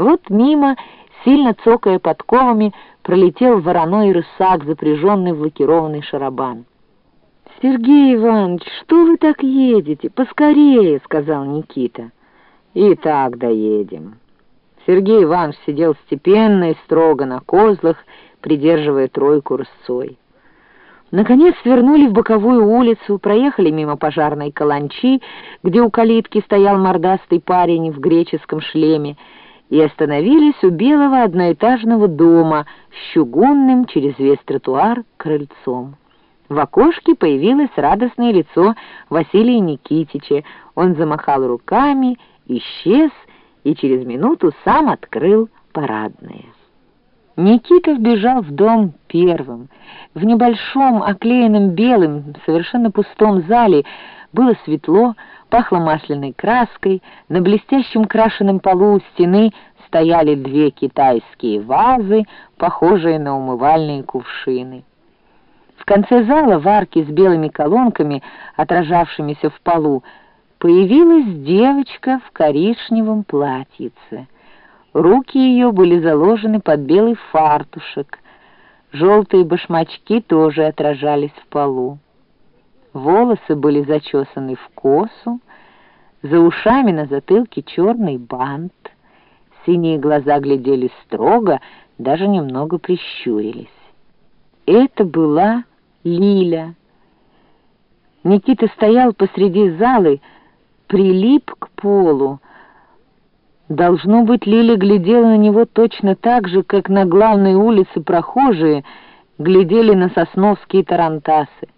Вот мимо, сильно цокая подковами, пролетел вороной рысак, запряженный в лакированный шарабан. «Сергей Иванович, что вы так едете? Поскорее!» — сказал Никита. «И так доедем». Сергей Иванович сидел степенно и строго на козлах, придерживая тройку рысцой. Наконец свернули в боковую улицу, проехали мимо пожарной каланчи, где у калитки стоял мордастый парень в греческом шлеме, и остановились у белого одноэтажного дома с чугунным через весь тротуар крыльцом. В окошке появилось радостное лицо Василия Никитича. Он замахал руками, исчез и через минуту сам открыл парадные. Никита вбежал в дом первым. В небольшом, оклеенном белым, совершенно пустом зале было светло, пахло масляной краской, на блестящем крашеном полу у стены стояли две китайские вазы, похожие на умывальные кувшины. В конце зала в арке с белыми колонками, отражавшимися в полу, появилась девочка в коричневом платьице — Руки ее были заложены под белый фартушек. Желтые башмачки тоже отражались в полу. Волосы были зачесаны в косу, за ушами на затылке черный бант. Синие глаза глядели строго, даже немного прищурились. Это была Лиля. Никита стоял посреди залы, прилип к полу, Должно быть, Лиля глядела на него точно так же, как на главной улице прохожие глядели на сосновские тарантасы.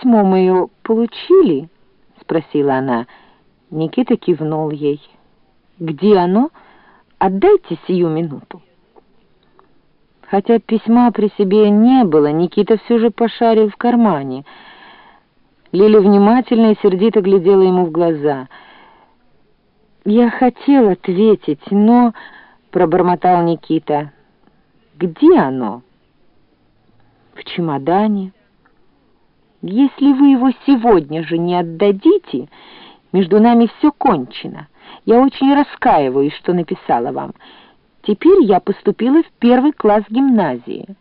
«Письмо мое получили?» — спросила она. Никита кивнул ей. «Где оно? Отдайте сию минуту». Хотя письма при себе не было, Никита все же пошарил в кармане. Лиля внимательно и сердито глядела ему в глаза — «Я хотел ответить, но...» — пробормотал Никита. «Где оно?» «В чемодане. Если вы его сегодня же не отдадите, между нами все кончено. Я очень раскаиваюсь, что написала вам. Теперь я поступила в первый класс гимназии».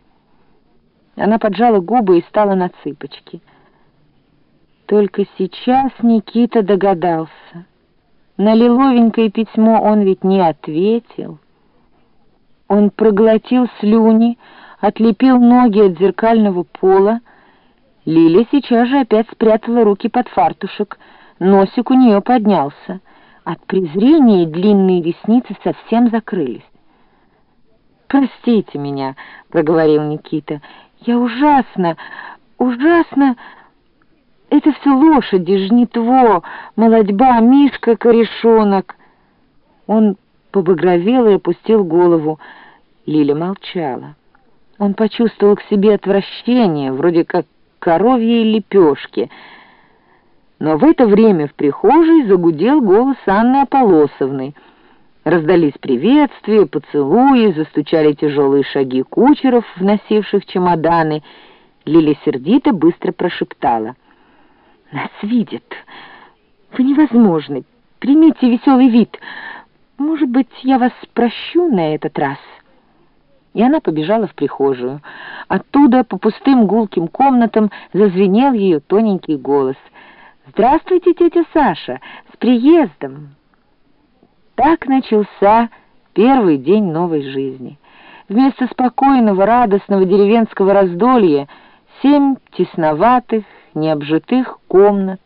Она поджала губы и стала на цыпочки. Только сейчас Никита догадался. На лиловенькое письмо он ведь не ответил. Он проглотил слюни, отлепил ноги от зеркального пола. Лиля сейчас же опять спрятала руки под фартушек. Носик у нее поднялся. От презрения длинные ресницы совсем закрылись. «Простите меня», — проговорил Никита. «Я ужасно, ужасно...» Это все лошади, жнитво, молодьба, Мишка, корешонок. Он побагровел и опустил голову. Лиля молчала. Он почувствовал к себе отвращение, вроде как коровьей лепешки. Но в это время в прихожей загудел голос Анны Аполосовны. Раздались приветствия, поцелуи, застучали тяжелые шаги кучеров, вносивших чемоданы. Лиля сердито быстро прошептала — нас видят. Вы невозможны. Примите веселый вид. Может быть, я вас прощу на этот раз?» И она побежала в прихожую. Оттуда по пустым гулким комнатам зазвенел ее тоненький голос. «Здравствуйте, тетя Саша! С приездом!» Так начался первый день новой жизни. Вместо спокойного, радостного деревенского раздолья семь тесноватых, необжитых комнат,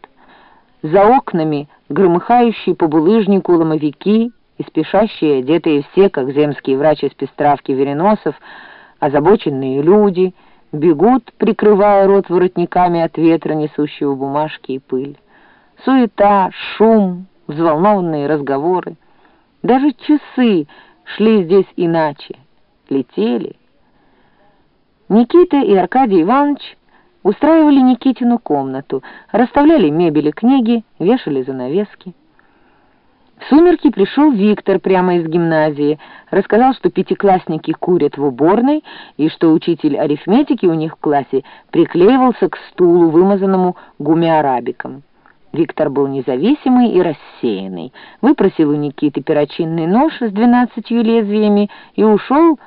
за окнами громыхающие по булыжнику ломовики и спешащие, одетые все, как земский врач из пестравки Вереносов, озабоченные люди, бегут, прикрывая рот воротниками от ветра, несущего бумажки и пыль. Суета, шум, взволнованные разговоры. Даже часы шли здесь иначе, летели. Никита и Аркадий Иванович Устраивали Никитину комнату, расставляли мебель и книги, вешали занавески. В сумерки пришел Виктор прямо из гимназии, рассказал, что пятиклассники курят в уборной и что учитель арифметики у них в классе приклеивался к стулу, вымазанному гумиарабиком. Виктор был независимый и рассеянный, выпросил у Никиты перочинный нож с двенадцатью лезвиями и ушел